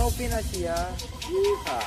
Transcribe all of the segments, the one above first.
Nopi Nasia. Yeehaw.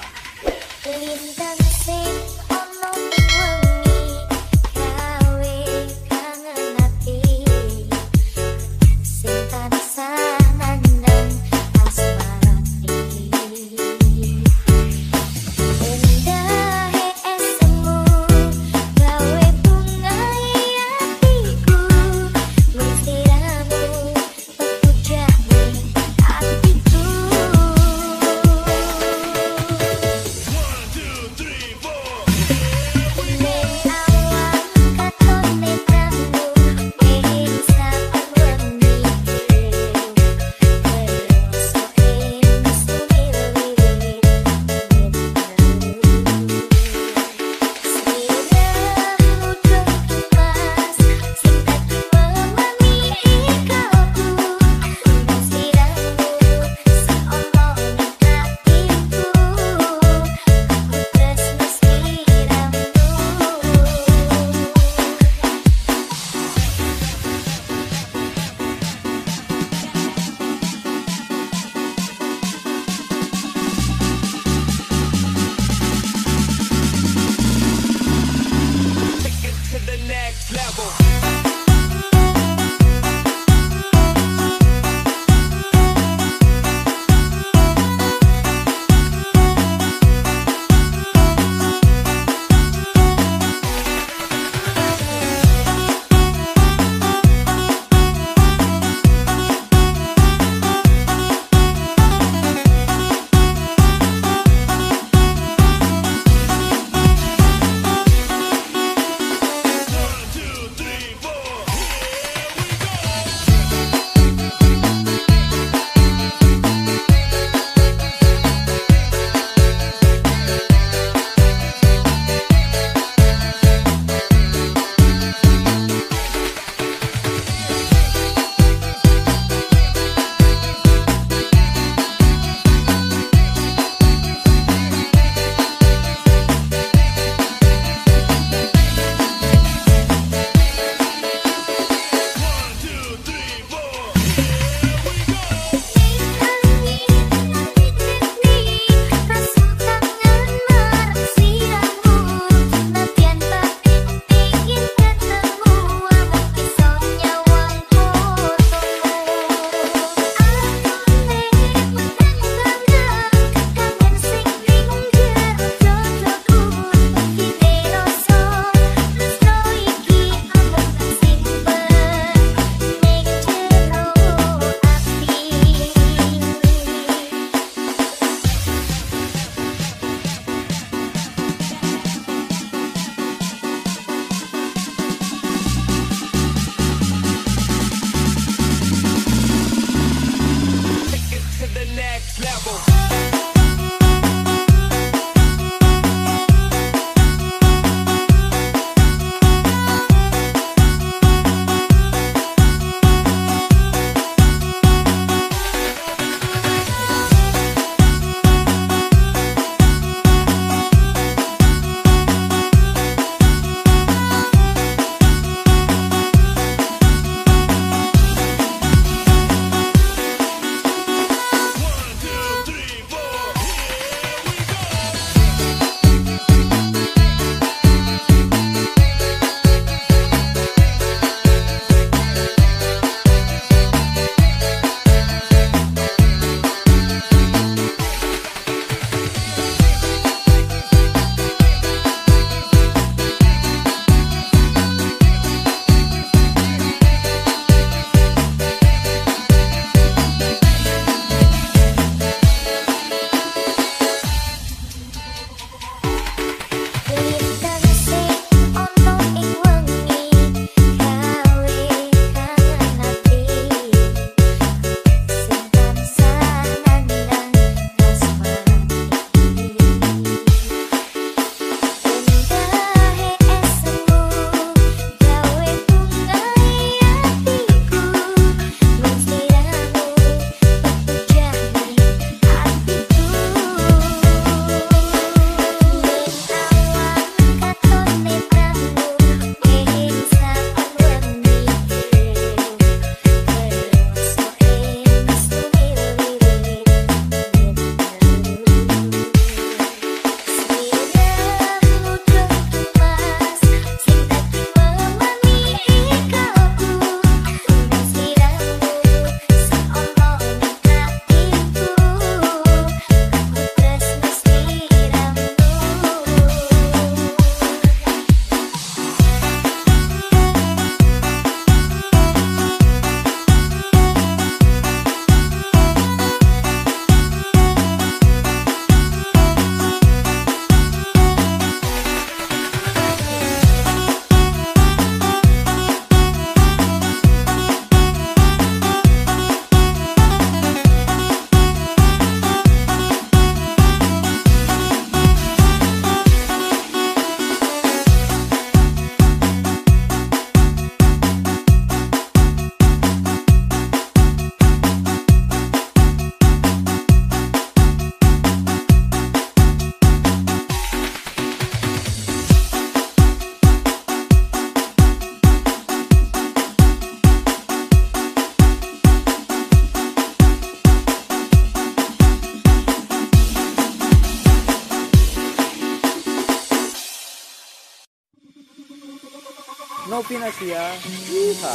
是啊，吉他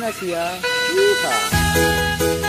Pemimpin Asia. Yeehaw.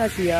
Kasih?